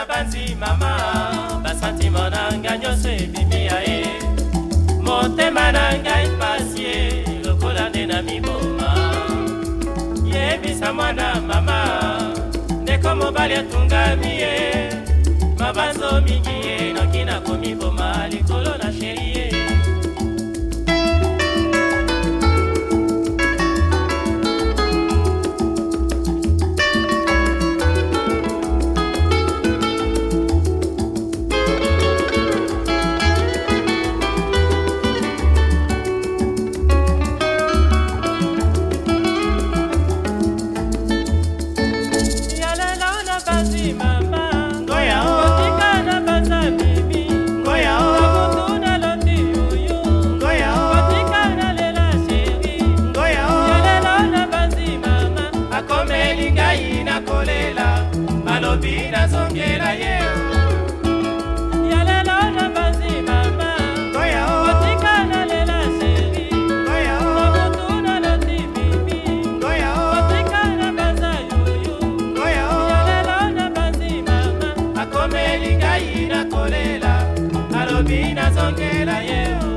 na banzi mama basantima na ngai nyonso ebimi ya ye motema na ngai e pasi ye lokola nde na miboma yebisa mwana mama ndeko mobali atungami ye mabanzo mingi ye noki nakomiboma likolo pasi mama otika na banza bibi nakutu naloti oyo otika nalela sheri yalelo na banzi mama akomelingai nakolela malobi nazongela ye akomeli ngai nakolela alobi nazongela yeo